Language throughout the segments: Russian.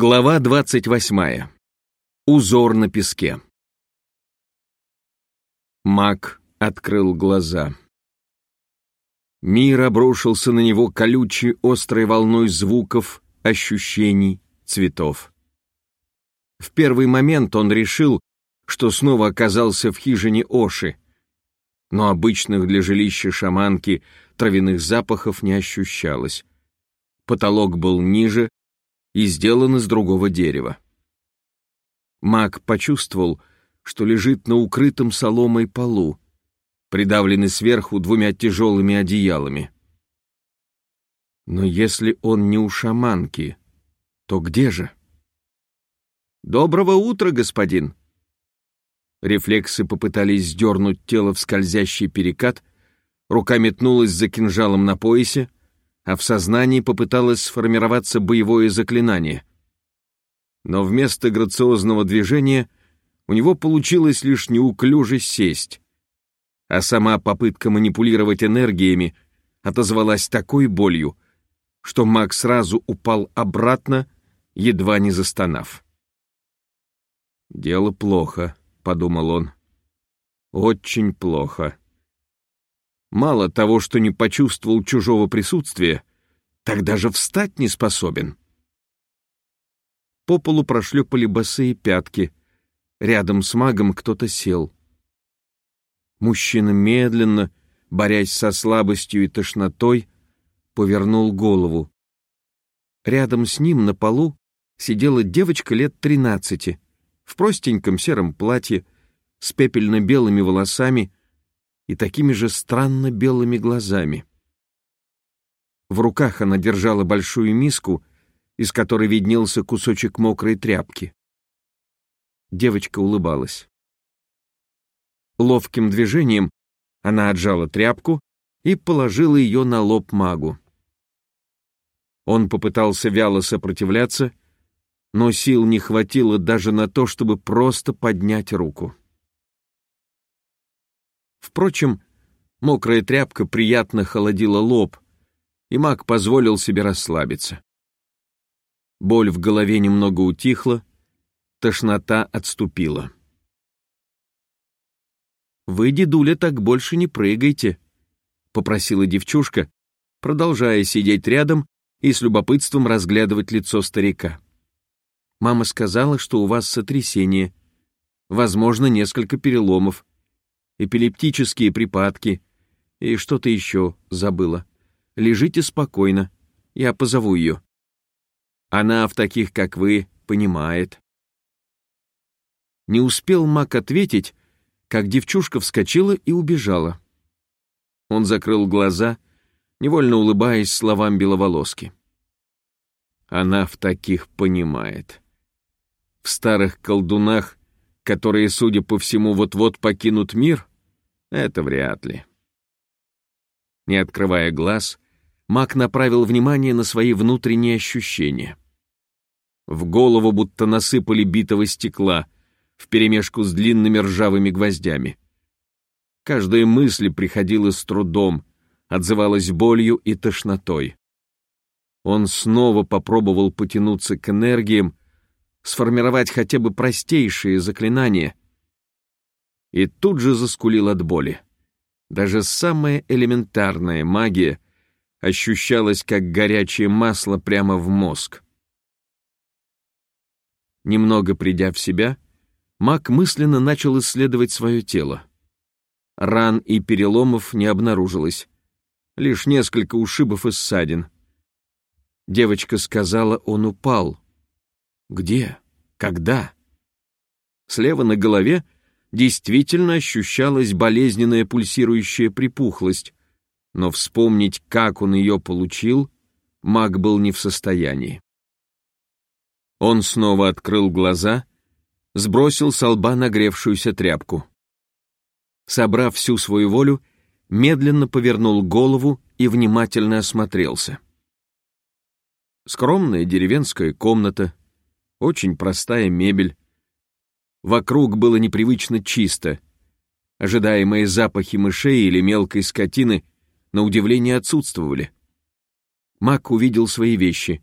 Глава 28. Узор на песке. Мак открыл глаза. Мир обрушился на него колючей острой волной звуков, ощущений, цветов. В первый момент он решил, что снова оказался в хижине Оши, но обычных для жилища шаманки травяных запахов не ощущалось. Потолок был ниже, и сделан из другого дерева. Маг почувствовал, что лежит на укрытом соломой полу, придавленный сверху двумя тяжелыми одеялами. Но если он не у шаманки, то где же? «Доброго утра, господин!» Рефлексы попытались сдернуть тело в скользящий перекат, рука метнулась за кинжалом на поясе, а в сознании попыталось сформироваться боевое заклинание. Но вместо грациозного движения у него получилось лишь неуклюже сесть, а сама попытка манипулировать энергиями отозвалась такой болью, что маг сразу упал обратно, едва не застонав. «Дело плохо», — подумал он. «Очень плохо». Мало того, что не почувствовал чужого присутствия, так даже встать не способен. По полу прошлепали босые пятки. Рядом с магом кто-то сел. Мужчина медленно, борясь со слабостью и тошнотой, повернул голову. Рядом с ним на полу сидела девочка лет тринадцати, в простеньком сером платье, с пепельно-белыми волосами и такими же странно белыми глазами. В руках она держала большую миску, из которой виднелся кусочек мокрой тряпки. Девочка улыбалась. Ловким движением она отжала тряпку и положила ее на лоб магу. Он попытался вяло сопротивляться, но сил не хватило даже на то, чтобы просто поднять руку. Впрочем, мокрая тряпка приятно холодила лоб, и маг позволил себе расслабиться. Боль в голове немного утихла, тошнота отступила. «Вы, дедуля, так больше не прыгайте», — попросила девчушка, продолжая сидеть рядом и с любопытством разглядывать лицо старика. «Мама сказала, что у вас сотрясение, возможно, несколько переломов эпилептические припадки и что-то еще забыла. Лежите спокойно, я позову ее. Она в таких, как вы, понимает. Не успел Мак ответить, как девчушка вскочила и убежала. Он закрыл глаза, невольно улыбаясь словам беловолоски. Она в таких понимает. В старых колдунах, которые, судя по всему, вот-вот покинут мир, это вряд ли. Не открывая глаз, Мак направил внимание на свои внутренние ощущения. В голову будто насыпали битого стекла, вперемешку с длинными ржавыми гвоздями. Каждая мысль приходила с трудом, отзывалась болью и тошнотой. Он снова попробовал потянуться к энергиям, сформировать хотя бы простейшие заклинания, и тут же заскулил от боли. Даже самая элементарная магия ощущалась как горячее масло прямо в мозг. Немного придя в себя, маг мысленно начал исследовать свое тело. Ран и переломов не обнаружилось, лишь несколько ушибов и ссадин. Девочка сказала, он упал. Где? Когда? Слева на голове — действительно ощущалась болезненная пульсирующая припухлость, но вспомнить, как он ее получил, маг был не в состоянии. Он снова открыл глаза, сбросил с лба нагревшуюся тряпку. Собрав всю свою волю, медленно повернул голову и внимательно осмотрелся. Скромная деревенская комната, очень простая мебель, Вокруг было непривычно чисто. Ожидаемые запахи мышей или мелкой скотины на удивление отсутствовали. Мак увидел свои вещи.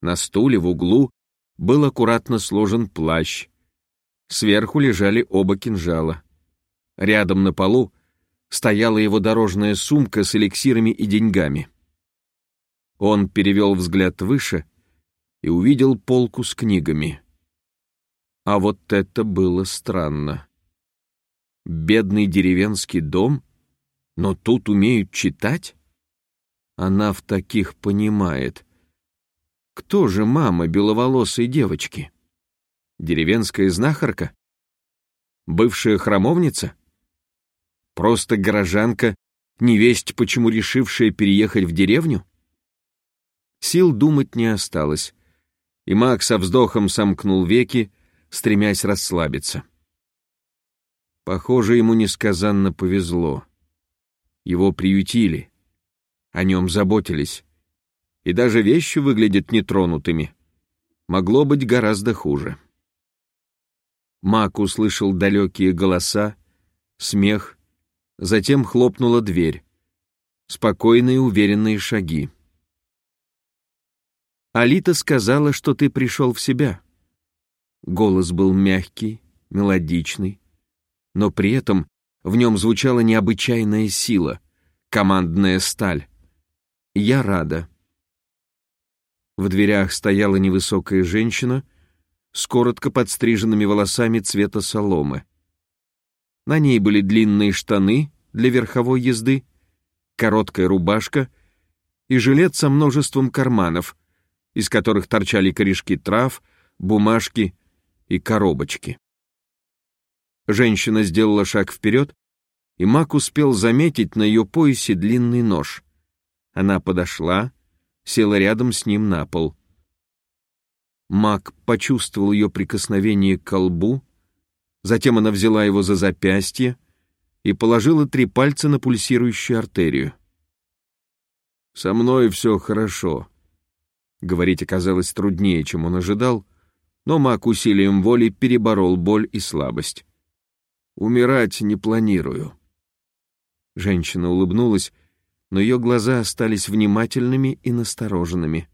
На стуле в углу был аккуратно сложен плащ. Сверху лежали оба кинжала. Рядом на полу стояла его дорожная сумка с эликсирами и деньгами. Он перевел взгляд выше и увидел полку с книгами. А вот это было странно. Бедный деревенский дом, но тут умеют читать? Она в таких понимает. Кто же мама беловолосой девочки? Деревенская знахарка? Бывшая храмовница? Просто горожанка, невесть, почему решившая переехать в деревню? Сил думать не осталось, и Макс со вздохом сомкнул веки, стремясь расслабиться. Похоже, ему несказанно повезло. Его приютили, о нем заботились, и даже вещи выглядят нетронутыми. Могло быть гораздо хуже. Мак услышал далекие голоса, смех, затем хлопнула дверь. Спокойные уверенные шаги. «Алита сказала, что ты пришел в себя». Голос был мягкий, мелодичный, но при этом в нем звучала необычайная сила, командная сталь. «Я рада». В дверях стояла невысокая женщина с коротко подстриженными волосами цвета соломы. На ней были длинные штаны для верховой езды, короткая рубашка и жилет со множеством карманов, из которых торчали корешки трав, бумажки и коробочки. Женщина сделала шаг вперед, и Мак успел заметить на ее поясе длинный нож. Она подошла, села рядом с ним на пол. Мак почувствовал ее прикосновение к колбу, затем она взяла его за запястье и положила три пальца на пульсирующую артерию. «Со мной все хорошо», Говорить оказалось труднее, чем он ожидал, но маг усилием воли переборол боль и слабость. «Умирать не планирую». Женщина улыбнулась, но ее глаза остались внимательными и настороженными.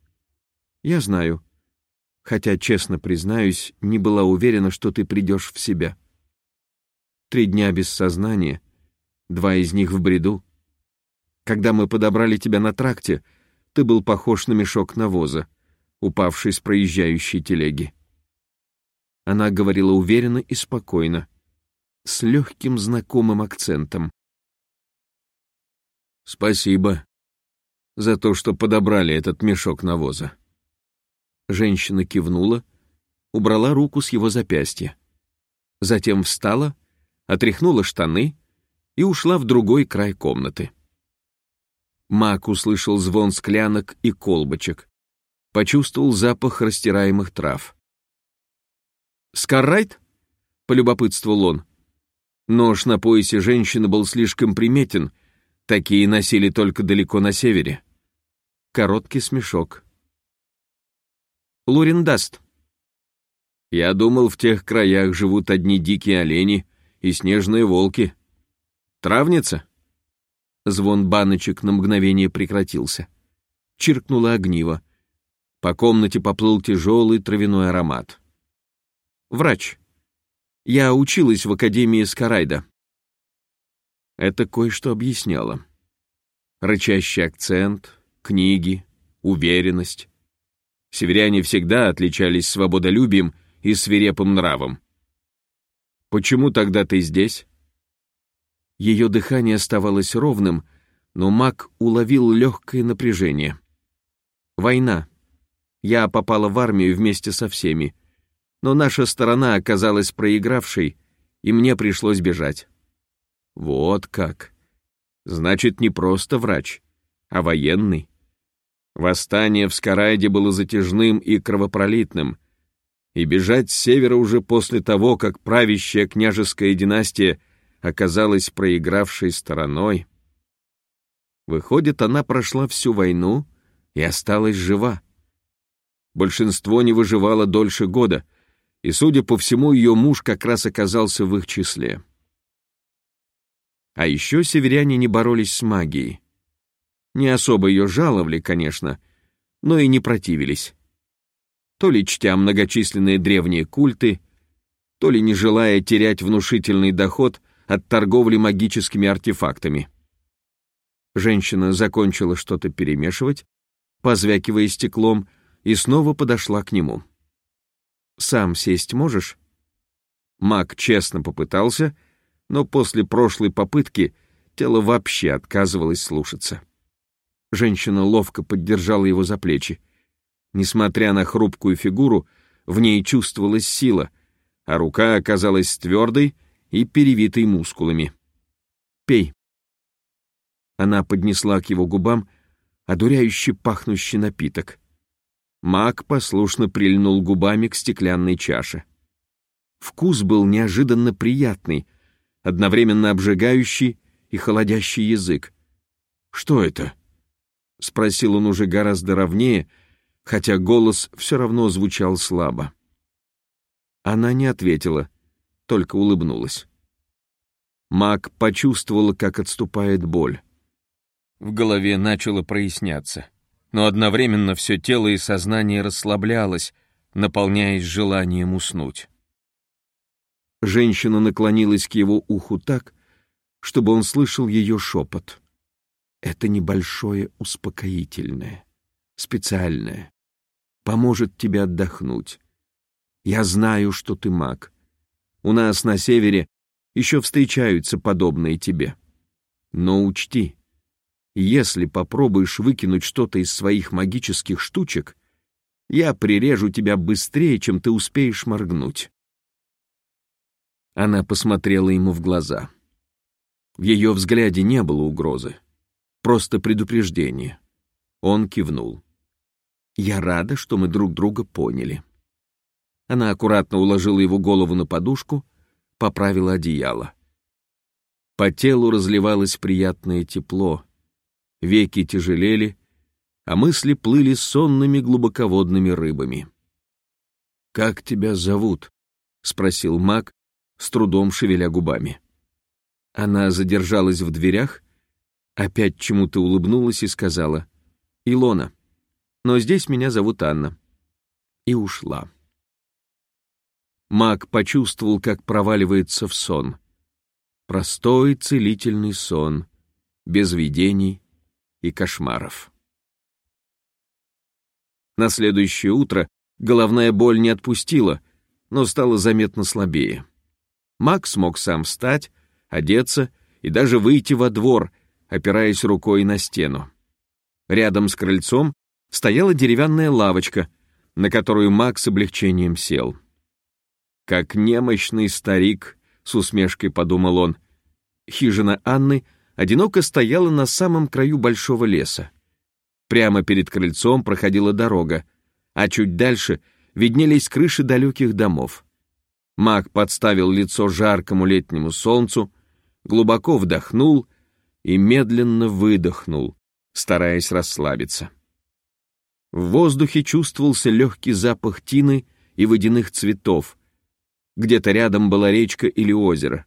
«Я знаю, хотя, честно признаюсь, не была уверена, что ты придешь в себя. Три дня без сознания, два из них в бреду. Когда мы подобрали тебя на тракте — ты был похож на мешок навоза, упавший с проезжающей телеги. Она говорила уверенно и спокойно, с легким знакомым акцентом. «Спасибо за то, что подобрали этот мешок навоза». Женщина кивнула, убрала руку с его запястья. Затем встала, отряхнула штаны и ушла в другой край комнаты. Мак услышал звон склянок и колбочек. Почувствовал запах растираемых трав. «Скаррайт?» — полюбопытствовал он. Нож на поясе женщины был слишком приметен, такие носили только далеко на севере. Короткий смешок. Лурин даст. Я думал, в тех краях живут одни дикие олени и снежные волки. Травница? Звон баночек на мгновение прекратился. Чиркнуло огниво. По комнате поплыл тяжелый травяной аромат. Врач. Я училась в Академии Скарайда. Это кое-что объясняло. Рычащий акцент, книги, уверенность. Северяне всегда отличались свободолюбием и свирепым нравом. «Почему тогда ты здесь?» Ее дыхание оставалось ровным, но маг уловил легкое напряжение. «Война. Я попала в армию вместе со всеми, но наша сторона оказалась проигравшей, и мне пришлось бежать». «Вот как. Значит, не просто врач, а военный». Восстание в Скарайде было затяжным и кровопролитным, и бежать с севера уже после того, как правящая княжеская династия оказалась проигравшей стороной. Выходит, она прошла всю войну и осталась жива. Большинство не выживало дольше года, и, судя по всему, ее муж как раз оказался в их числе. А еще северяне не боролись с магией. Не особо ее жаловали, конечно, но и не противились. то ли чтя многочисленные древние культы, то ли не желая терять внушительный доход от торговли магическими артефактами. Женщина закончила что-то перемешивать, позвякивая стеклом, и снова подошла к нему. «Сам сесть можешь?» Маг честно попытался, но после прошлой попытки тело вообще отказывалось слушаться. Женщина ловко поддержала его за плечи. Несмотря на хрупкую фигуру, в ней чувствовалась сила, а рука оказалась твердой и перевитой мускулами. «Пей». Она поднесла к его губам одуряюще пахнущий напиток. Маг послушно прильнул губами к стеклянной чаше. Вкус был неожиданно приятный, одновременно обжигающий и холодящий язык. «Что это?» — спросил он уже гораздо ровнее, хотя голос все равно звучал слабо. Она не ответила, только улыбнулась. Мак почувствовала, как отступает боль. В голове начало проясняться, но одновременно все тело и сознание расслаблялось, наполняясь желанием уснуть. Женщина наклонилась к его уху так, чтобы он слышал ее шепот. Это небольшое успокоительное, специальное. Поможет тебе отдохнуть. Я знаю, что ты маг. У нас на севере еще встречаются подобные тебе. Но учти, если попробуешь выкинуть что-то из своих магических штучек, я прирежу тебя быстрее, чем ты успеешь моргнуть. Она посмотрела ему в глаза. В ее взгляде не было угрозы. Просто предупреждение. Он кивнул. «Я рада, что мы друг друга поняли». Она аккуратно уложила его голову на подушку, поправила одеяло. По телу разливалось приятное тепло, веки тяжелели, а мысли плыли сонными глубоководными рыбами. «Как тебя зовут?» — спросил маг, с трудом шевеля губами. Она задержалась в дверях, Опять чему-то улыбнулась и сказала «Илона, но здесь меня зовут Анна». И ушла. Маг почувствовал, как проваливается в сон. Простой целительный сон, без видений и кошмаров. На следующее утро головная боль не отпустила, но стала заметно слабее. Маг смог сам встать, одеться и даже выйти во двор, опираясь рукой на стену. Рядом с крыльцом стояла деревянная лавочка, на которую Макс с облегчением сел. «Как немощный старик», — с усмешкой подумал он. Хижина Анны одиноко стояла на самом краю большого леса. Прямо перед крыльцом проходила дорога, а чуть дальше виднелись крыши далеких домов. Маг подставил лицо жаркому летнему солнцу, глубоко вдохнул — и медленно выдохнул, стараясь расслабиться. В воздухе чувствовался легкий запах тины и водяных цветов. Где-то рядом была речка или озеро.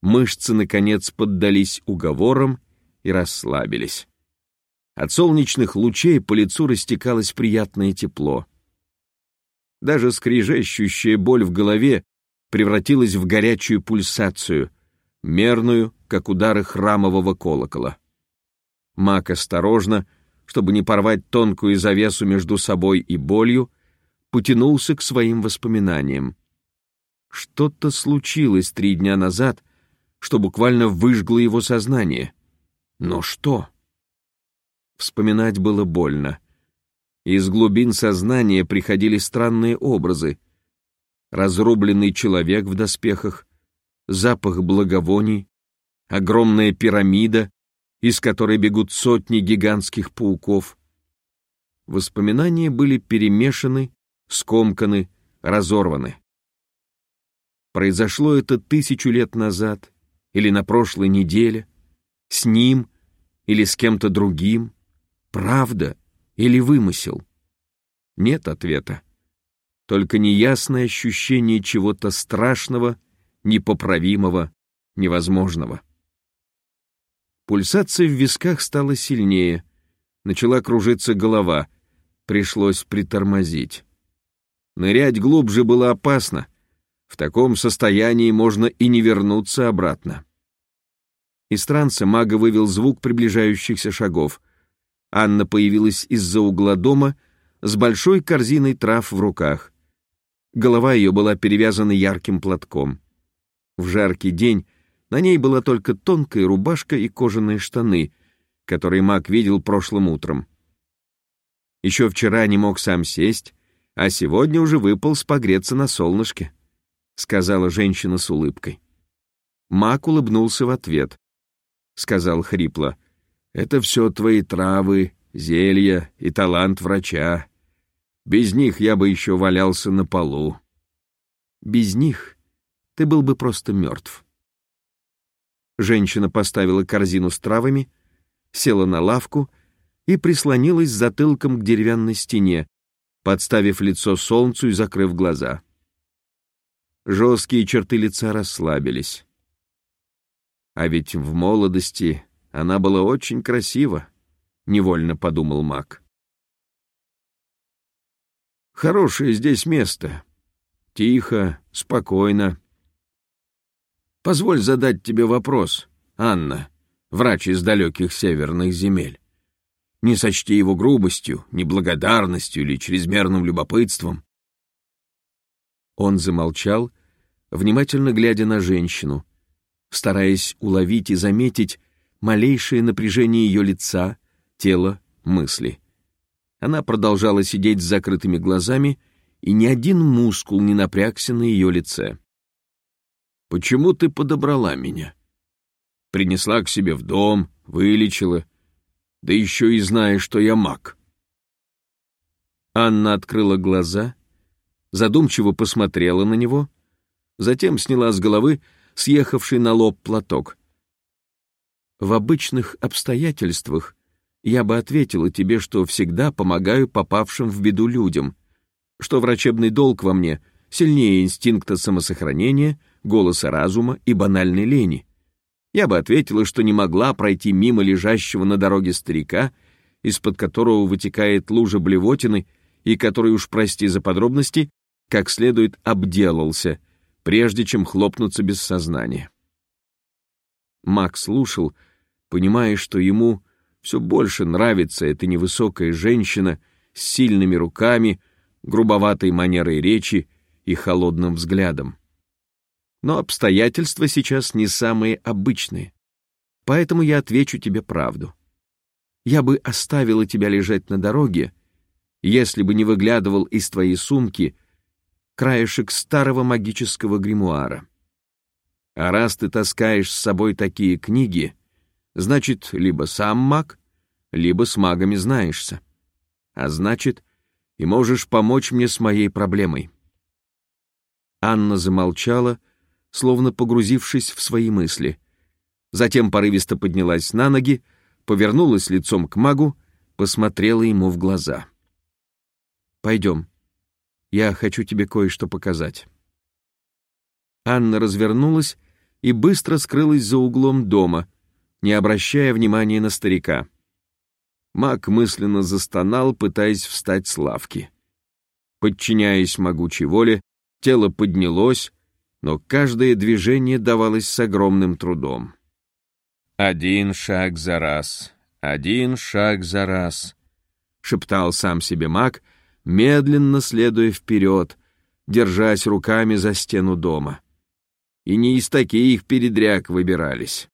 Мышцы, наконец, поддались уговорам и расслабились. От солнечных лучей по лицу растекалось приятное тепло. Даже скрижещущая боль в голове превратилась в горячую пульсацию, мерную, как удары храмового колокола. Мак осторожно, чтобы не порвать тонкую завесу между собой и болью, потянулся к своим воспоминаниям. Что-то случилось три дня назад, что буквально выжгло его сознание. Но что? Вспоминать было больно. Из глубин сознания приходили странные образы. Разрубленный человек в доспехах, запах благовоний, огромная пирамида, из которой бегут сотни гигантских пауков. Воспоминания были перемешаны, скомканы, разорваны. Произошло это тысячу лет назад или на прошлой неделе, с ним или с кем-то другим, правда или вымысел? Нет ответа. Только неясное ощущение чего-то страшного непоправимого, невозможного. Пульсация в висках стала сильнее, начала кружиться голова, пришлось притормозить. Нырять глубже было опасно. В таком состоянии можно и не вернуться обратно. Из транса мага вывел звук приближающихся шагов. Анна появилась из-за угла дома с большой корзиной трав в руках. Голова ее была перевязана ярким платком. В жаркий день на ней была только тонкая рубашка и кожаные штаны, которые маг видел прошлым утром. Еще вчера не мог сам сесть, а сегодня уже выполз погреться на солнышке, сказала женщина с улыбкой. Мак улыбнулся в ответ. Сказал хрипло, «Это все твои травы, зелья и талант врача. Без них я бы еще валялся на полу». «Без них ты был бы просто мертв». Женщина поставила корзину с травами, села на лавку и прислонилась затылком к деревянной стене, подставив лицо солнцу и закрыв глаза. Жесткие черты лица расслабились. А ведь в молодости она была очень красива, невольно подумал Мак. Хорошее здесь место. Тихо, спокойно. Позволь задать тебе вопрос, Анна, врач из далеких северных земель. Не сочти его грубостью, неблагодарностью или чрезмерным любопытством. Он замолчал, внимательно глядя на женщину, стараясь уловить и заметить малейшее напряжение ее лица, тела, мысли. Она продолжала сидеть с закрытыми глазами, и ни один мускул не напрягся на ее лице. «Почему ты подобрала меня? Принесла к себе в дом, вылечила, да еще и зная, что я маг. Анна открыла глаза, задумчиво посмотрела на него, затем сняла с головы съехавший на лоб платок. В обычных обстоятельствах я бы ответила тебе, что всегда помогаю попавшим в беду людям, что врачебный долг во мне сильнее инстинкта самосохранения, голоса разума и банальной лени я бы ответила, что не могла пройти мимо лежащего на дороге старика, из-под которого вытекает лужа блевотины, и который уж, прости за подробности, как следует обделался, прежде чем хлопнуться без сознания. Макс слушал, понимая, что ему все больше нравится эта невысокая женщина с сильными руками, грубоватой манерой речи и холодным взглядом. Но обстоятельства сейчас не самые обычные. Поэтому я отвечу тебе правду. Я бы оставила тебя лежать на дороге, если бы не выглядывал из твоей сумки краешек старого магического гримуара. А раз ты таскаешь с собой такие книги, значит, либо сам маг, либо с магами знаешься. А значит, и можешь помочь мне с моей проблемой. Анна замолчала, словно погрузившись в свои мысли. Затем порывисто поднялась на ноги, повернулась лицом к магу, посмотрела ему в глаза. «Пойдем. Я хочу тебе кое-что показать». Анна развернулась и быстро скрылась за углом дома, не обращая внимания на старика. Маг мысленно застонал, пытаясь встать с лавки. Подчиняясь могучей воле, тело поднялось, но каждое движение давалось с огромным трудом. «Один шаг за раз, один шаг за раз», — шептал сам себе маг, медленно следуя вперед, держась руками за стену дома. И не из таких передряг выбирались.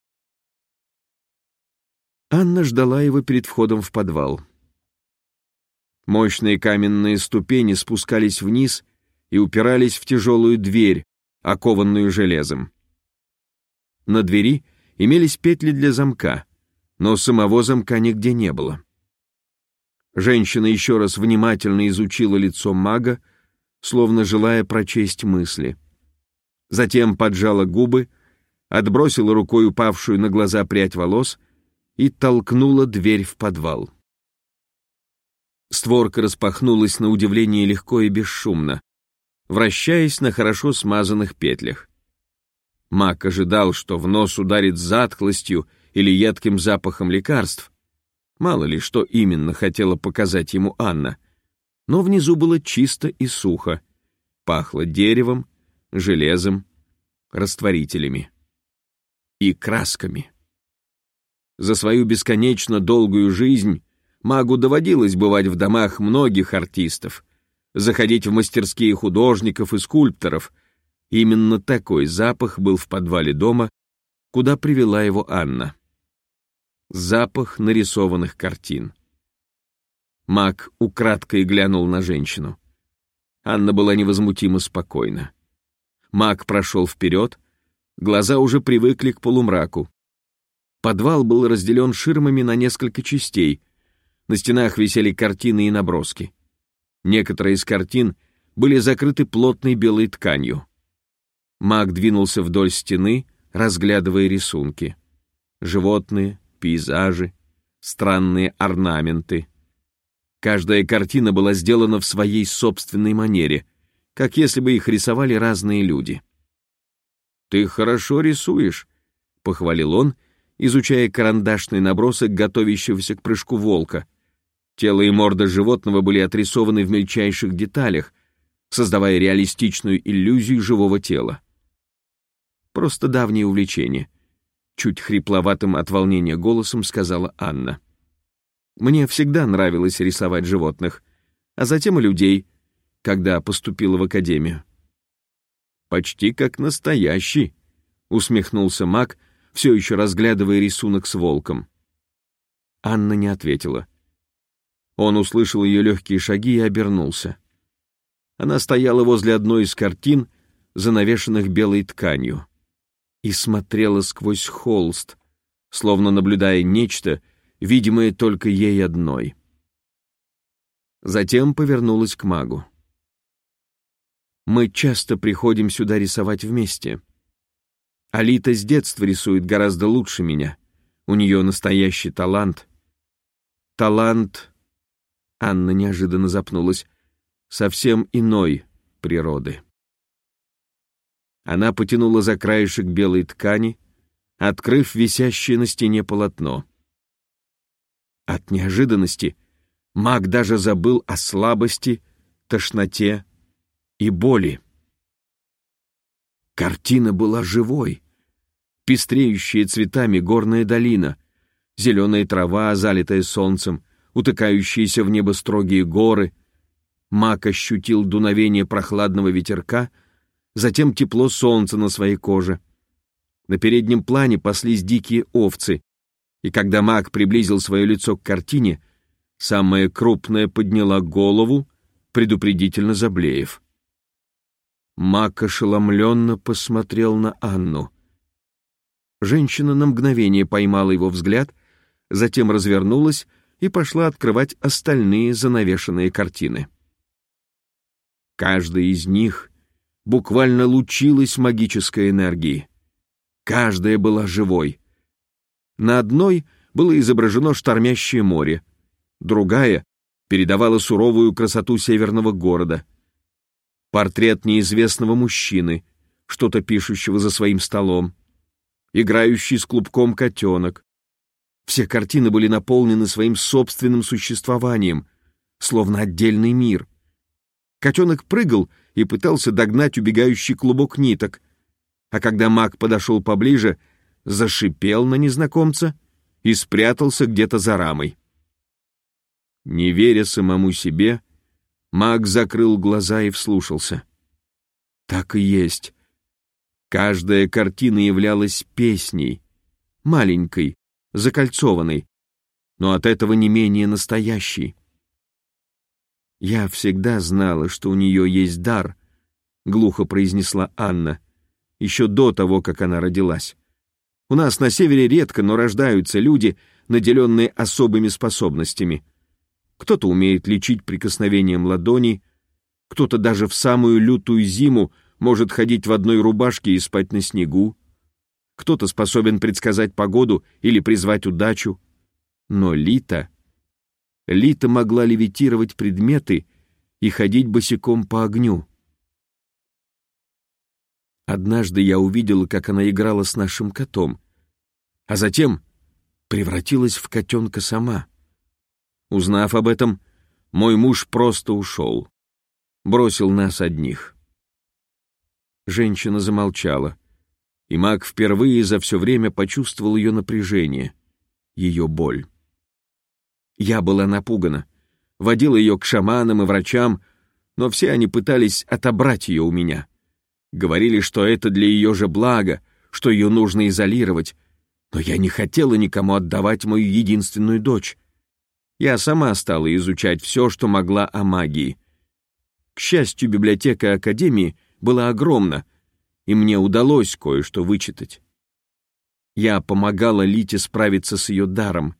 Анна ждала его перед входом в подвал. Мощные каменные ступени спускались вниз и упирались в тяжелую дверь, окованную железом. На двери имелись петли для замка, но самого замка нигде не было. Женщина еще раз внимательно изучила лицо мага, словно желая прочесть мысли. Затем поджала губы, отбросила рукой упавшую на глаза прядь волос и толкнула дверь в подвал. Створка распахнулась на удивление легко и бесшумно вращаясь на хорошо смазанных петлях. Мак ожидал, что в нос ударит затхлостью или едким запахом лекарств. Мало ли, что именно хотела показать ему Анна. Но внизу было чисто и сухо, Пахло деревом, железом, растворителями и красками. За свою бесконечно долгую жизнь магу доводилось бывать в домах многих артистов, заходить в мастерские художников и скульпторов. Именно такой запах был в подвале дома, куда привела его Анна. Запах нарисованных картин. Маг украдкой глянул на женщину. Анна была невозмутимо спокойна. Маг прошел вперед, глаза уже привыкли к полумраку. Подвал был разделен ширмами на несколько частей. На стенах висели картины и наброски. Некоторые из картин были закрыты плотной белой тканью. Маг двинулся вдоль стены, разглядывая рисунки. Животные, пейзажи, странные орнаменты — Каждая картина была сделана в своей собственной манере, как если бы их рисовали разные люди. «Ты хорошо рисуешь», — похвалил он, изучая карандашный набросок готовящегося к прыжку волка. Тело и морда животного были отрисованы в мельчайших деталях, создавая реалистичную иллюзию живого тела. Просто давнее увлечение. Чуть хрипловатым от волнения голосом сказала Анна. Мне всегда нравилось рисовать животных, а затем и людей, когда поступила в академию. «Почти как настоящий», — усмехнулся маг, все еще разглядывая рисунок с волком. Анна не ответила. Он услышал ее легкие шаги и обернулся. Она стояла возле одной из картин, занавешенных белой тканью, и смотрела сквозь холст, словно наблюдая нечто, видимое только ей одной. Затем повернулась к магу. «Мы часто приходим сюда рисовать вместе. Алита с детства рисует гораздо лучше меня. У нее настоящий талант. Талант...» Анна неожиданно запнулась. «Совсем иной природы». Она потянула за краешек белой ткани, открыв висящее на стене полотно. От неожиданности маг даже забыл о слабости, тошноте и боли. Картина была живой. Пестреющая цветами горная долина, зеленая трава, залитая солнцем, утыкающиеся в небо строгие горы. Маг ощутил дуновение прохладного ветерка, затем тепло солнца на своей коже. На переднем плане паслись дикие овцы, и когда маг приблизил свое лицо к картине, самая крупная подняла голову, предупредительно заблеев. Маг ошеломленно посмотрел на Анну. Женщина на мгновение поймала его взгляд, затем развернулась и пошла открывать остальные занавешенные картины. Каждая из них буквально лучилась магической энергией. Каждая была живой — на одной было изображено штормящее море, другая передавала суровую красоту северного города. Портрет неизвестного мужчины, что-то пишущего за своим столом, играющий с клубком котенок. Все картины были наполнены своим собственным существованием, словно отдельный мир. Котенок прыгал и пытался догнать убегающий клубок ниток, а когда маг подошел поближе — зашипел на незнакомца и спрятался где-то за рамой. Не веря самому себе, маг закрыл глаза и вслушался. Так и есть. Каждая картина являлась песней, маленькой, закольцованной, но от этого не менее настоящей. «Я всегда знала, что у нее есть дар», — глухо произнесла Анна, еще до того, как она родилась. У нас на севере редко, но рождаются люди, наделенные особыми способностями. Кто-то умеет лечить прикосновением ладони, кто-то даже в самую лютую зиму может ходить в одной рубашке и спать на снегу, кто-то способен предсказать погоду или призвать удачу. Но Лита... Лита могла левитировать предметы и ходить босиком по огню. Однажды я увидела, как она играла с нашим котом, а затем превратилась в котенка сама. Узнав об этом, мой муж просто ушел, бросил нас одних. Женщина замолчала, и маг впервые за все время почувствовал ее напряжение, ее боль. Я была напугана, водила ее к шаманам и врачам, но все они пытались отобрать ее у меня. Говорили, что это для ее же блага, что ее нужно изолировать, но я не хотела никому отдавать мою единственную дочь. Я сама стала изучать все, что могла о магии. К счастью, библиотека Академии была огромна, и мне удалось кое-что вычитать. Я помогала Лите справиться с ее даром,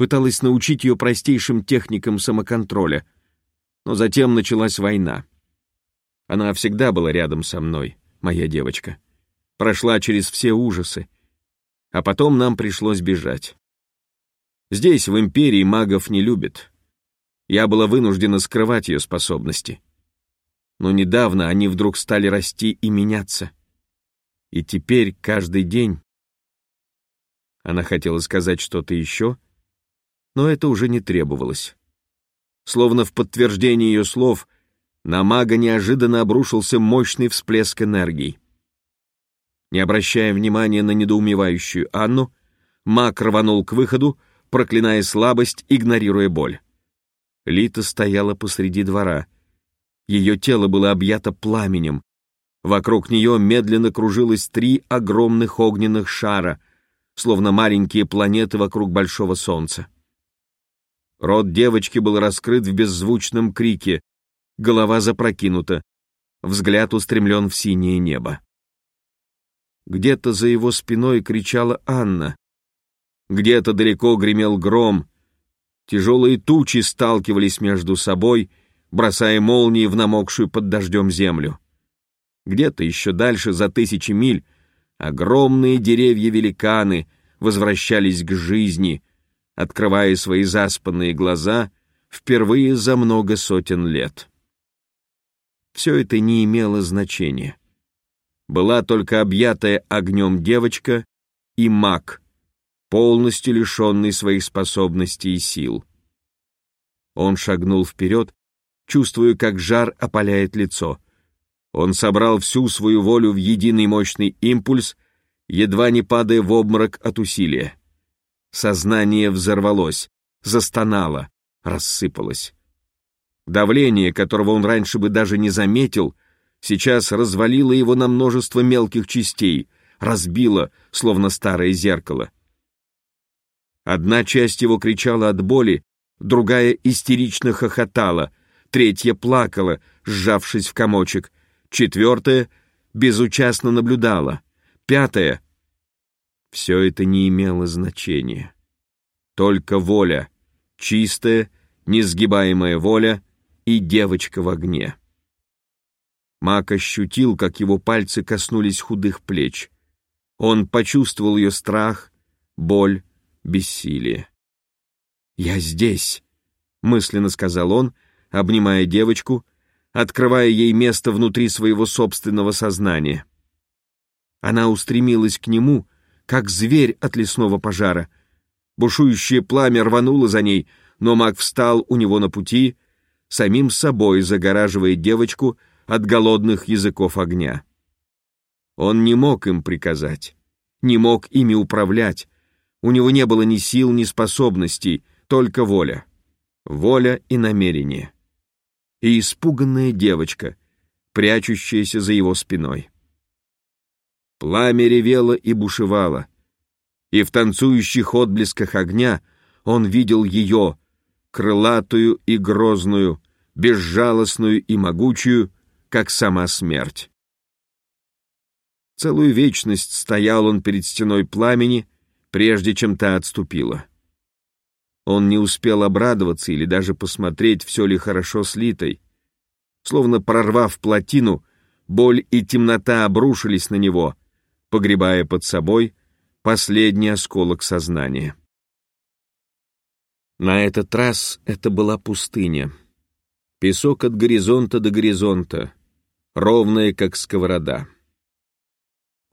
пыталась научить ее простейшим техникам самоконтроля, но затем началась война. Она всегда была рядом со мной, моя девочка. Прошла через все ужасы, а потом нам пришлось бежать. Здесь, в Империи, магов не любят. Я была вынуждена скрывать ее способности. Но недавно они вдруг стали расти и меняться. И теперь каждый день... Она хотела сказать что-то еще, но это уже не требовалось. Словно в подтверждение ее слов, на мага неожиданно обрушился мощный всплеск энергии. Не обращая внимания на недоумевающую Анну, маг рванул к выходу, проклиная слабость, игнорируя боль. Лита стояла посреди двора. Ее тело было объято пламенем. Вокруг нее медленно кружилось три огромных огненных шара, словно маленькие планеты вокруг большого солнца. Рот девочки был раскрыт в беззвучном крике, голова запрокинута, взгляд устремлен в синее небо. Где-то за его спиной кричала Анна. Где-то далеко гремел гром. Тяжелые тучи сталкивались между собой, бросая молнии в намокшую под дождем землю. Где-то еще дальше, за тысячи миль, огромные деревья-великаны возвращались к жизни, открывая свои заспанные глаза впервые за много сотен лет. Все это не имело значения была только объятая огнем девочка и маг, полностью лишенный своих способностей и сил. Он шагнул вперед, чувствуя, как жар опаляет лицо. Он собрал всю свою волю в единый мощный импульс, едва не падая в обморок от усилия. Сознание взорвалось, застонало, рассыпалось. Давление, которого он раньше бы даже не заметил, сейчас развалило его на множество мелких частей, разбило, словно старое зеркало. Одна часть его кричала от боли, другая истерично хохотала, третья плакала, сжавшись в комочек, четвертая безучастно наблюдала, пятая... Все это не имело значения. Только воля, чистая, несгибаемая воля и девочка в огне. Мак ощутил, как его пальцы коснулись худых плеч. Он почувствовал ее страх, боль, бессилие. «Я здесь», — мысленно сказал он, обнимая девочку, открывая ей место внутри своего собственного сознания. Она устремилась к нему, как зверь от лесного пожара. Бушующее пламя рвануло за ней, но маг встал у него на пути, самим собой загораживая девочку — от голодных языков огня. Он не мог им приказать, не мог ими управлять, у него не было ни сил, ни способностей, только воля. Воля и намерение. И испуганная девочка, прячущаяся за его спиной. Пламя ревело и бушевало, и в танцующих отблесках огня он видел ее, крылатую и грозную, безжалостную и могучую, как сама смерть. Целую вечность стоял он перед стеной пламени, прежде чем та отступила. Он не успел обрадоваться или даже посмотреть, все ли хорошо с Литой. Словно прорвав плотину, боль и темнота обрушились на него, погребая под собой последний осколок сознания. На этот раз это была пустыня. Песок от горизонта до горизонта, ровная, как сковорода.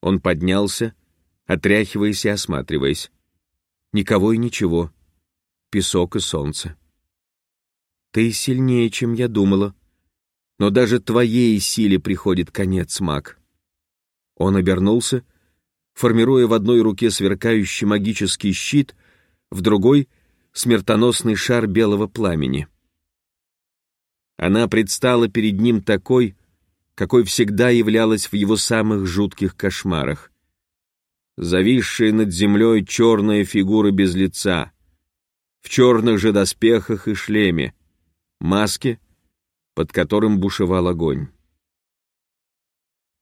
Он поднялся, отряхиваясь и осматриваясь. Никого и ничего. Песок и солнце. Ты сильнее, чем я думала. Но даже твоей силе приходит конец, маг. Он обернулся, формируя в одной руке сверкающий магический щит, в другой — смертоносный шар белого пламени. Она предстала перед ним такой, какой всегда являлась в его самых жутких кошмарах. Зависшая над землей черная фигура без лица, в черных же доспехах и шлеме, маске, под которым бушевал огонь.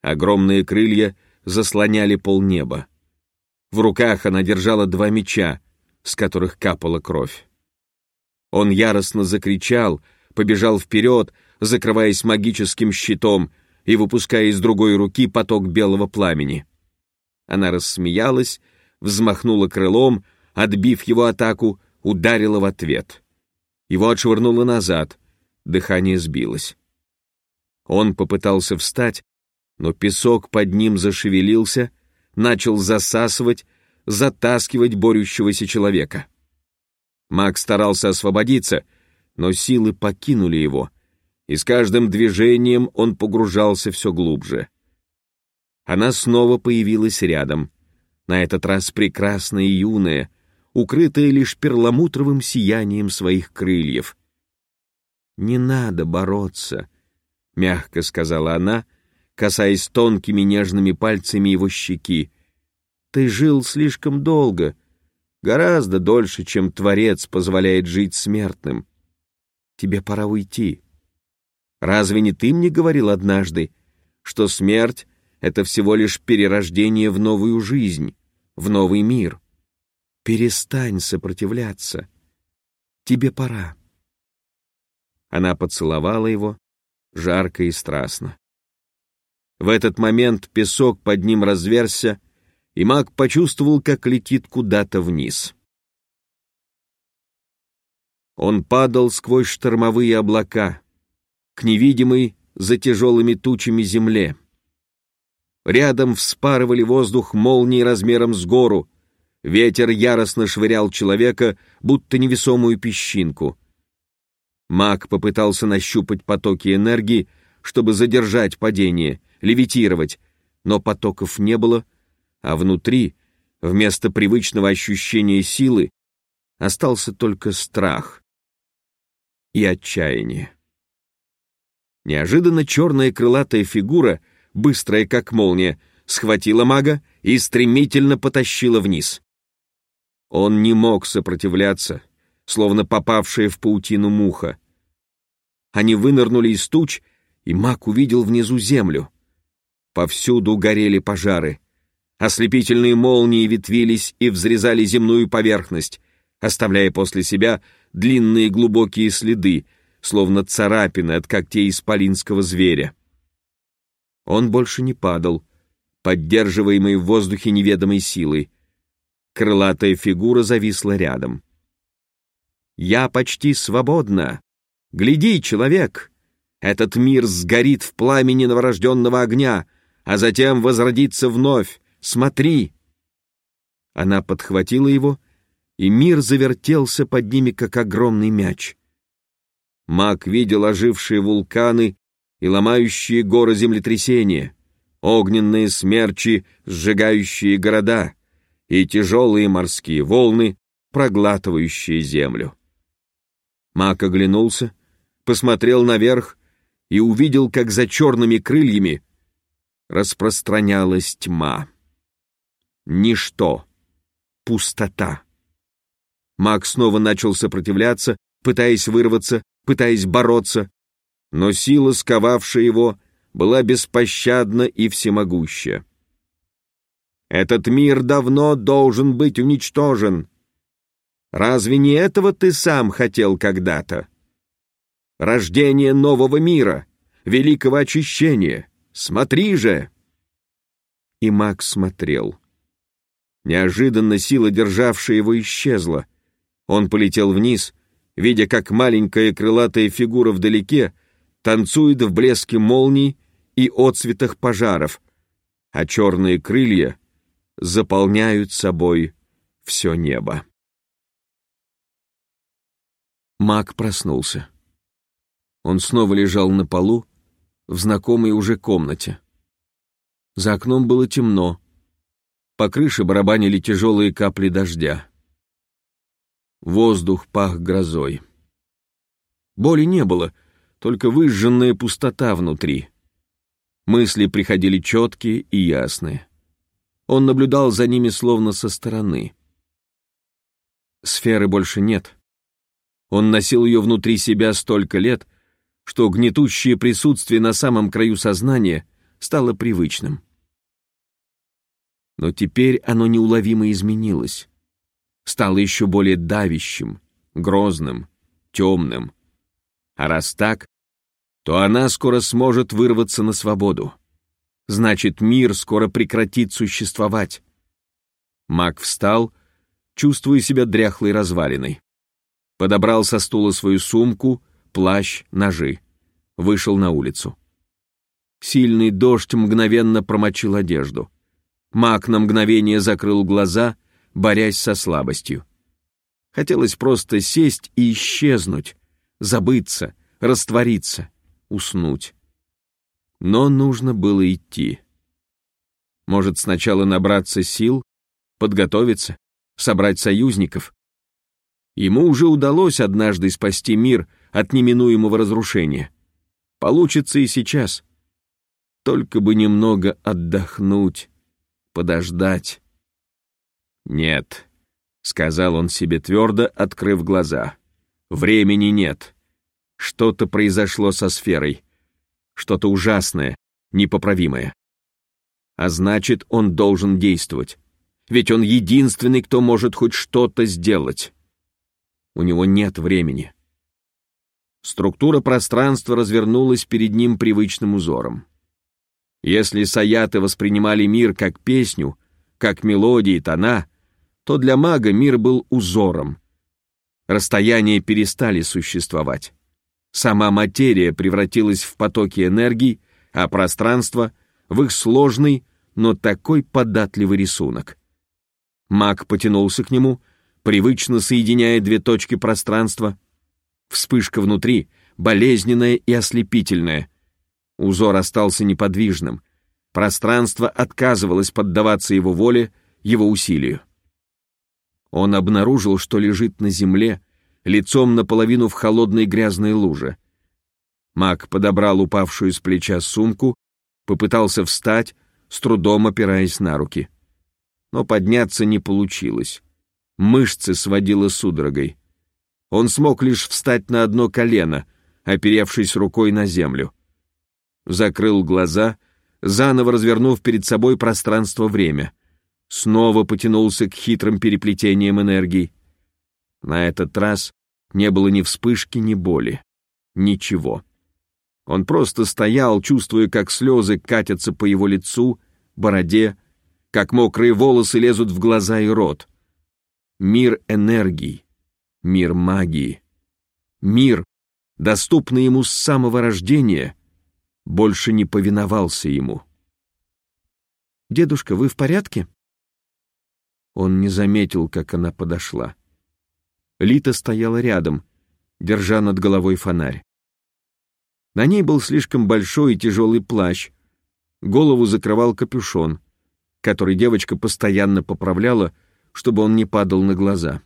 Огромные крылья заслоняли полнеба. В руках она держала два меча, с которых капала кровь. Он яростно закричал, побежал вперед, закрываясь магическим щитом и выпуская из другой руки поток белого пламени. Она рассмеялась, взмахнула крылом, отбив его атаку, ударила в ответ. Его отшвырнуло назад, дыхание сбилось. Он попытался встать, но песок под ним зашевелился, начал засасывать, затаскивать борющегося человека. Маг старался освободиться, но силы покинули его, и с каждым движением он погружался все глубже. Она снова появилась рядом, на этот раз прекрасная и юная, укрытая лишь перламутровым сиянием своих крыльев. «Не надо бороться», — мягко сказала она, касаясь тонкими нежными пальцами его щеки. «Ты жил слишком долго, гораздо дольше, чем Творец позволяет жить смертным. Тебе пора уйти. Разве не ты мне говорил однажды, что смерть — это всего лишь перерождение в новую жизнь, в новый мир? Перестань сопротивляться. Тебе пора». Она поцеловала его, жарко и страстно. В этот момент песок под ним разверся, и маг почувствовал, как летит куда-то вниз. Он падал сквозь штормовые облака, к невидимой за тяжелыми тучами земле. Рядом вспарывали воздух молнии размером с гору, ветер яростно швырял человека, будто невесомую песчинку. Маг попытался нащупать потоки энергии, чтобы задержать падение, левитировать, но потоков не было, а внутри, вместо привычного ощущения силы, остался только страх и отчаяние. Неожиданно черная крылатая фигура, быстрая как молния, схватила мага и стремительно потащила вниз. Он не мог сопротивляться, словно попавшая в паутину муха. Они вынырнули из туч, и маг увидел внизу землю. Повсюду горели пожары. Ослепительные молнии ветвились и взрезали земную поверхность, оставляя после себя длинные глубокие следы, словно царапины от когтей исполинского зверя. Он больше не падал, поддерживаемый в воздухе неведомой силой. Крылатая фигура зависла рядом. «Я почти свободна! Гляди, человек! Этот мир сгорит в пламени новорожденного огня!» А затем возродиться вновь. Смотри!» Она подхватила его, и мир завертелся под ними, как огромный мяч. Маг видел ожившие вулканы и ломающие горы землетрясения, огненные смерчи, сжигающие города, и тяжелые морские волны, проглатывающие землю. Маг оглянулся, посмотрел наверх и увидел, как за черными крыльями распространялась тьма. Ничто. Пустота. Маг снова начал сопротивляться, пытаясь вырваться, пытаясь бороться, но сила, сковавшая его, была беспощадна и всемогуща. Этот мир давно должен быть уничтожен. Разве не этого ты сам хотел когда-то? Рождение нового мира, великого очищения — Смотри же!» И Макс смотрел. Неожиданно сила, державшая его, исчезла. Он полетел вниз, видя, как маленькая крылатая фигура вдалеке танцует в блеске молний и отцветах пожаров, а черные крылья заполняют собой все небо. Мак проснулся. Он снова лежал на полу, в знакомой уже комнате. За окном было темно. По крыше барабанили тяжелые капли дождя. Воздух пах грозой. Боли не было, только выжженная пустота внутри. Мысли приходили четкие и ясные. Он наблюдал за ними словно со стороны. Сферы больше нет. Он носил ее внутри себя столько лет, что гнетущее присутствие на самом краю сознания стало привычным. Но теперь оно неуловимо изменилось. Стало еще более давящим, грозным, темным. А раз так, то она скоро сможет вырваться на свободу. Значит, мир скоро прекратит существовать. Маг встал, чувствуя себя дряхлой развалиной. Подобрал со стула свою сумку, плащ, ножи. Вышел на улицу. Сильный дождь мгновенно промочил одежду. Маг на мгновение закрыл глаза, борясь со слабостью. Хотелось просто сесть и исчезнуть, забыться, раствориться, уснуть. Но нужно было идти. Может, сначала набраться сил, подготовиться, собрать союзников. Ему уже удалось однажды спасти мир от неминуемого разрушения. Получится и сейчас. Только бы немного отдохнуть, подождать. «Нет», — сказал он себе твердо, открыв глаза. «Времени нет. Что-то произошло со сферой. Что-то ужасное, непоправимое. А значит, он должен действовать. Ведь он единственный, кто может хоть что-то сделать. У него нет времени. Структура пространства развернулась перед ним привычным узором. Если саяты воспринимали мир как песню, как мелодии, тона, то для мага мир был узором. Расстояния перестали существовать. Сама материя превратилась в потоки энергии, а пространство — в их сложный, но такой податливый рисунок. Маг потянулся к нему, привычно соединяя две точки пространства. Вспышка внутри, болезненная и ослепительная. Узор остался неподвижным. Пространство отказывалось поддаваться его воле, его усилию. Он обнаружил, что лежит на земле, лицом наполовину в холодной грязной луже. Маг подобрал упавшую с плеча сумку, попытался встать, с трудом опираясь на руки. Но подняться не получилось. Мышцы сводило судорогой. Он смог лишь встать на одно колено, оперевшись рукой на землю. Закрыл глаза, заново развернув перед собой пространство-время — снова потянулся к хитрым переплетениям энергии. На этот раз не было ни вспышки, ни боли. Ничего. Он просто стоял, чувствуя, как слезы катятся по его лицу, бороде, как мокрые волосы лезут в глаза и рот. Мир энергии, мир магии, мир, доступный ему с самого рождения, больше не повиновался ему. «Дедушка, вы в порядке?» Он не заметил, как она подошла. Лита стояла рядом, держа над головой фонарь. На ней был слишком большой и тяжелый плащ. Голову закрывал капюшон, который девочка постоянно поправляла, чтобы он не падал на глаза.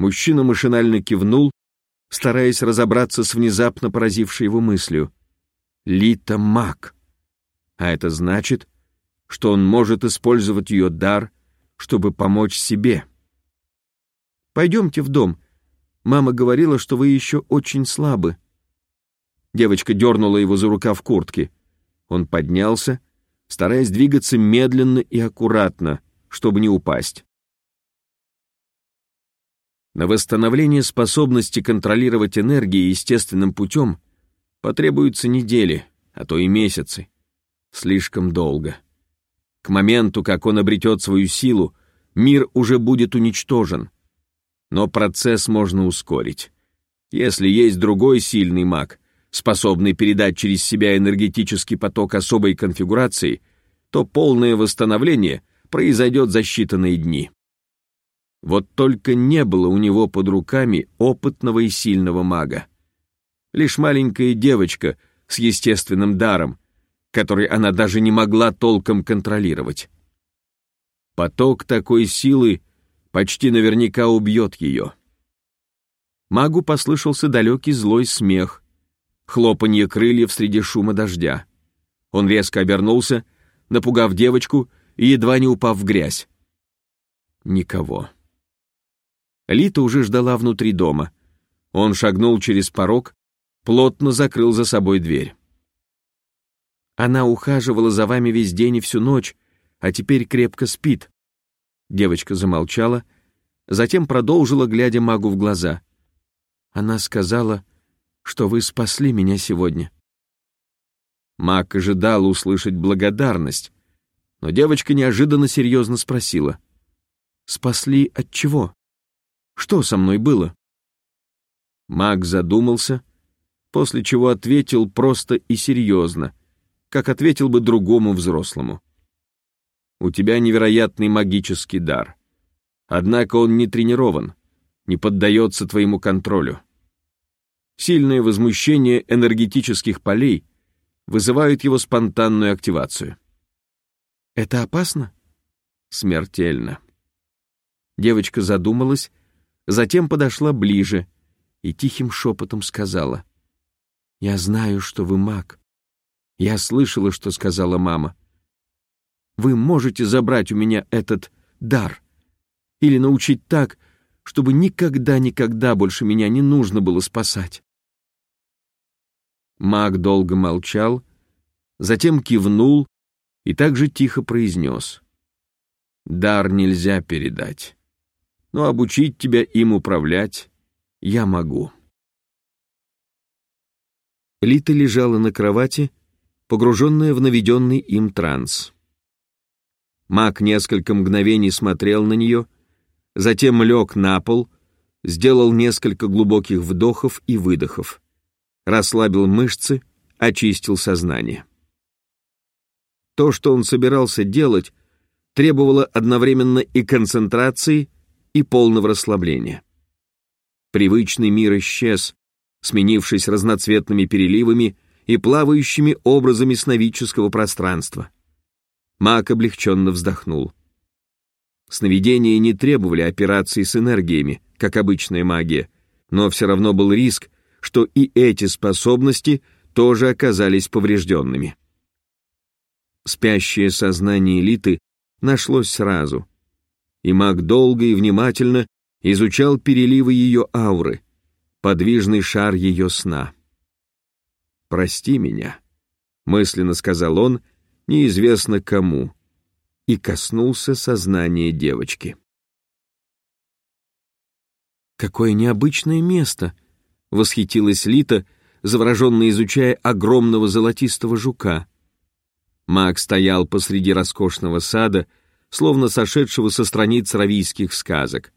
Мужчина машинально кивнул, стараясь разобраться с внезапно поразившей его мыслью. Лита маг. А это значит, что он может использовать ее дар чтобы помочь себе. Пойдемте в дом. Мама говорила, что вы еще очень слабы. Девочка дернула его за рукав куртки. Он поднялся, стараясь двигаться медленно и аккуратно, чтобы не упасть. На восстановление способности контролировать энергию естественным путем потребуются недели, а то и месяцы. Слишком долго. К моменту, как он обретет свою силу, мир уже будет уничтожен. Но процесс можно ускорить. Если есть другой сильный маг, способный передать через себя энергетический поток особой конфигурации, то полное восстановление произойдет за считанные дни. Вот только не было у него под руками опытного и сильного мага. Лишь маленькая девочка с естественным даром, который она даже не могла толком контролировать. Поток такой силы почти наверняка убьет ее. Магу послышался далекий злой смех, хлопанье крыльев среди шума дождя. Он резко обернулся, напугав девочку и едва не упав в грязь. Никого. Лита уже ждала внутри дома. Он шагнул через порог, плотно закрыл за собой дверь. Она ухаживала за вами весь день и всю ночь, а теперь крепко спит. Девочка замолчала, затем продолжила, глядя магу в глаза. Она сказала, что вы спасли меня сегодня. Маг ожидал услышать благодарность, но девочка неожиданно серьезно спросила. «Спасли от чего? Что со мной было?» Маг задумался, после чего ответил просто и серьезно, как ответил бы другому взрослому. «У тебя невероятный магический дар. Однако он не тренирован, не поддается твоему контролю. Сильное возмущение энергетических полей вызывает его спонтанную активацию. Это опасно? Смертельно. Девочка задумалась, затем подошла ближе и тихим шепотом сказала. «Я знаю, что вы маг. Я слышала, что сказала мама. Вы можете забрать у меня этот дар или научить так, чтобы никогда-никогда больше меня не нужно было спасать». Маг долго молчал, затем кивнул и также тихо произнес. «Дар нельзя передать, но обучить тебя им управлять я могу». Лита лежала на кровати, погруженная в наведенный им транс. Маг несколько мгновений смотрел на нее, затем лег на пол, сделал несколько глубоких вдохов и выдохов, расслабил мышцы, очистил сознание. То, что он собирался делать, требовало одновременно и концентрации, и полного расслабления. Привычный мир исчез, сменившись разноцветными переливами и плавающими образами сновидческого пространства. Маг облегченно вздохнул. Сновидения не требовали операций с энергиями, как обычная магия, но все равно был риск, что и эти способности тоже оказались поврежденными. Спящее сознание элиты нашлось сразу, и маг долго и внимательно изучал переливы ее ауры, подвижный шар ее сна. «Прости меня», — мысленно сказал он, неизвестно кому, и коснулся сознания девочки. «Какое необычное место!» — восхитилась Лита, завороженно изучая огромного золотистого жука, Маг стоял посреди роскошного сада, словно сошедшего со страниц равийских сказок.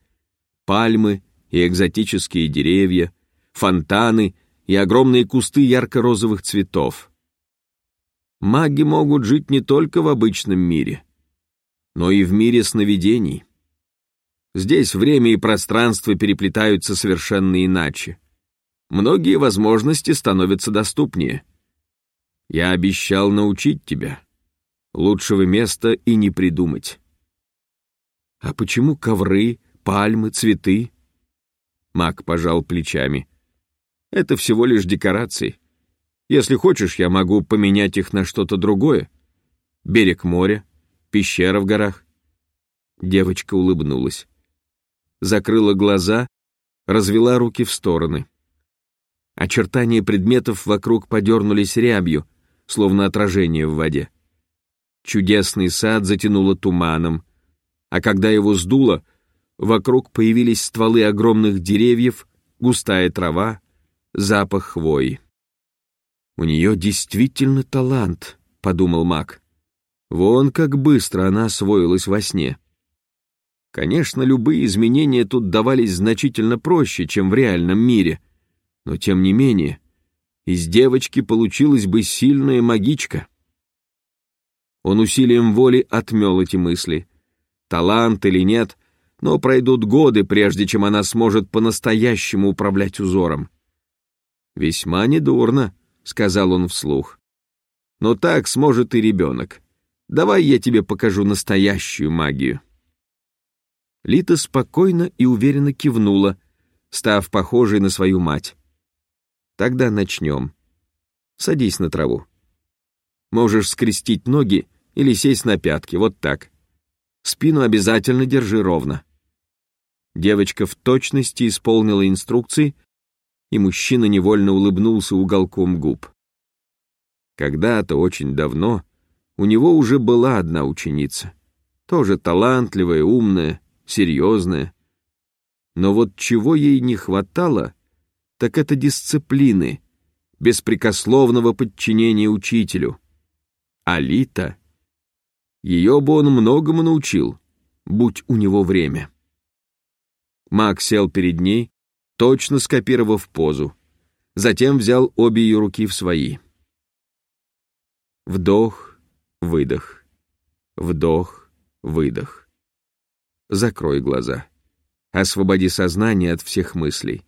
Пальмы и экзотические деревья, фонтаны и огромные кусты ярко-розовых цветов. Маги могут жить не только в обычном мире, но и в мире сновидений. Здесь время и пространство переплетаются совершенно иначе. Многие возможности становятся доступнее — я обещал научить тебя. Лучшего места и не придумать. А почему ковры, пальмы, цветы? Мак пожал плечами. Это всего лишь декорации. Если хочешь, я могу поменять их на что-то другое. Берег моря, пещера в горах. Девочка улыбнулась. Закрыла глаза, развела руки в стороны. Очертания предметов вокруг подернулись рябью, словно отражение в воде. Чудесный сад затянуло туманом, а когда его сдуло, вокруг появились стволы огромных деревьев, густая трава, запах хвои. «У нее действительно талант», — подумал маг. «Вон как быстро она освоилась во сне». Конечно, любые изменения тут давались значительно проще, чем в реальном мире, но тем не менее из девочки получилась бы сильная магичка. Он усилием воли отмел эти мысли. Талант или нет, но пройдут годы, прежде чем она сможет по-настоящему управлять узором. «Весьма недурно», — сказал он вслух. Но так сможет и ребенок. Давай я тебе покажу настоящую магию». Лита спокойно и уверенно кивнула, став похожей на свою мать. «Тогда начнем. Садись на траву. Можешь скрестить ноги или сесть на пятки, вот так. Спину обязательно держи ровно». Девочка в точности исполнила инструкции, и мужчина невольно улыбнулся уголком губ. Когда-то, очень давно, у него уже была одна ученица, тоже талантливая, умная, серьезная. Но вот чего ей не хватало, так это дисциплины, беспрекословного подчинения учителю. Алита, ее бы он многому научил, будь у него время. Маг сел перед ней, точно скопировав позу. Затем взял обе ее руки в свои. Вдох, выдох. Вдох, выдох. Закрой глаза. Освободи сознание от всех мыслей.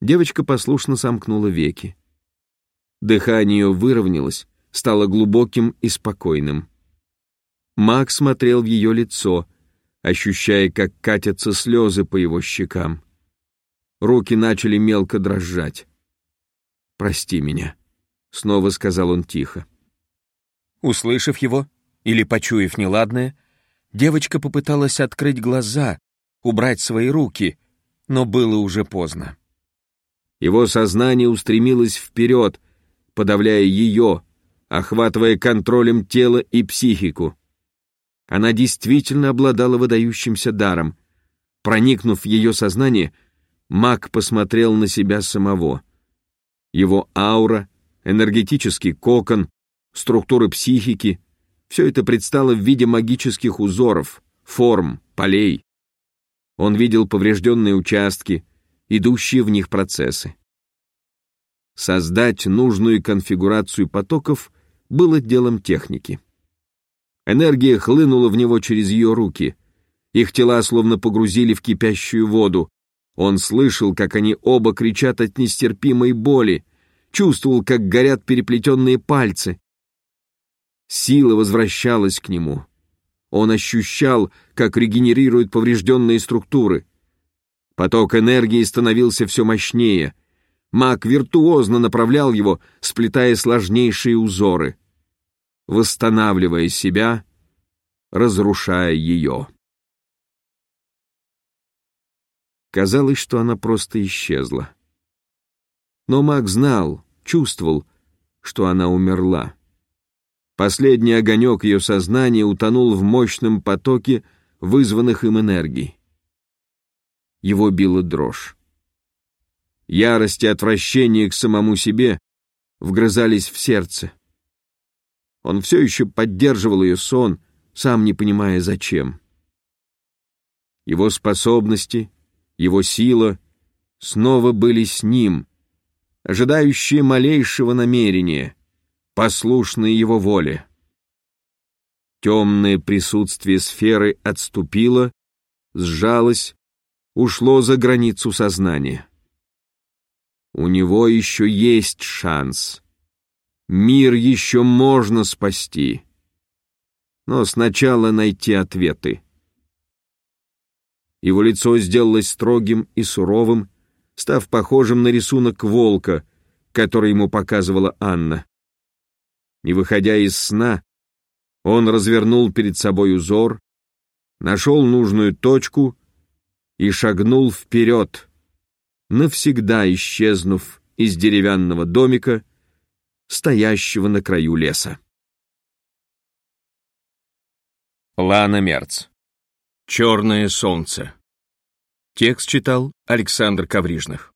Девочка послушно сомкнула веки. Дыхание выровнялось, стало глубоким и спокойным. Маг смотрел в ее лицо, ощущая, как катятся слезы по его щекам. Руки начали мелко дрожать. «Прости меня», — снова сказал он тихо. Услышав его, или почуяв неладное, девочка попыталась открыть глаза, убрать свои руки, но было уже поздно. Его сознание устремилось вперед, подавляя ее, охватывая контролем тело и психику. Она действительно обладала выдающимся даром. Проникнув в ее сознание, маг посмотрел на себя самого. Его аура, энергетический кокон, структуры психики — все это предстало в виде магических узоров, форм, полей. Он видел поврежденные участки, идущие в них процессы. Создать нужную конфигурацию потоков было делом техники. Энергия хлынула в него через ее руки. Их тела словно погрузили в кипящую воду. Он слышал, как они оба кричат от нестерпимой боли, чувствовал, как горят переплетенные пальцы. Сила возвращалась к нему. Он ощущал, как регенерируют поврежденные структуры. Поток энергии становился все мощнее. Маг виртуозно направлял его, сплетая сложнейшие узоры — восстанавливая себя, разрушая ее. Казалось, что она просто исчезла. Но маг знал, чувствовал, что она умерла. Последний огонек ее сознания утонул в мощном потоке вызванных им энергий. Его била дрожь. Ярость и отвращение к самому себе вгрызались в сердце. Он все еще поддерживал ее сон, сам не понимая зачем. Его способности, его сила снова были с ним, ожидающие малейшего намерения, послушные его воле. Темное присутствие сферы отступило, сжалось, ушло за границу сознания. У него еще есть шанс. Мир еще можно спасти. Но сначала найти ответы. Его лицо сделалось строгим и суровым, став похожим на рисунок волка, который ему показывала Анна. Не выходя из сна, он развернул перед собой узор, нашел нужную точку и шагнул вперед, навсегда исчезнув из деревянного домика, стоящего на краю леса. Лана Мерц. «Черное солнце». Текст читал Александр Коврижных.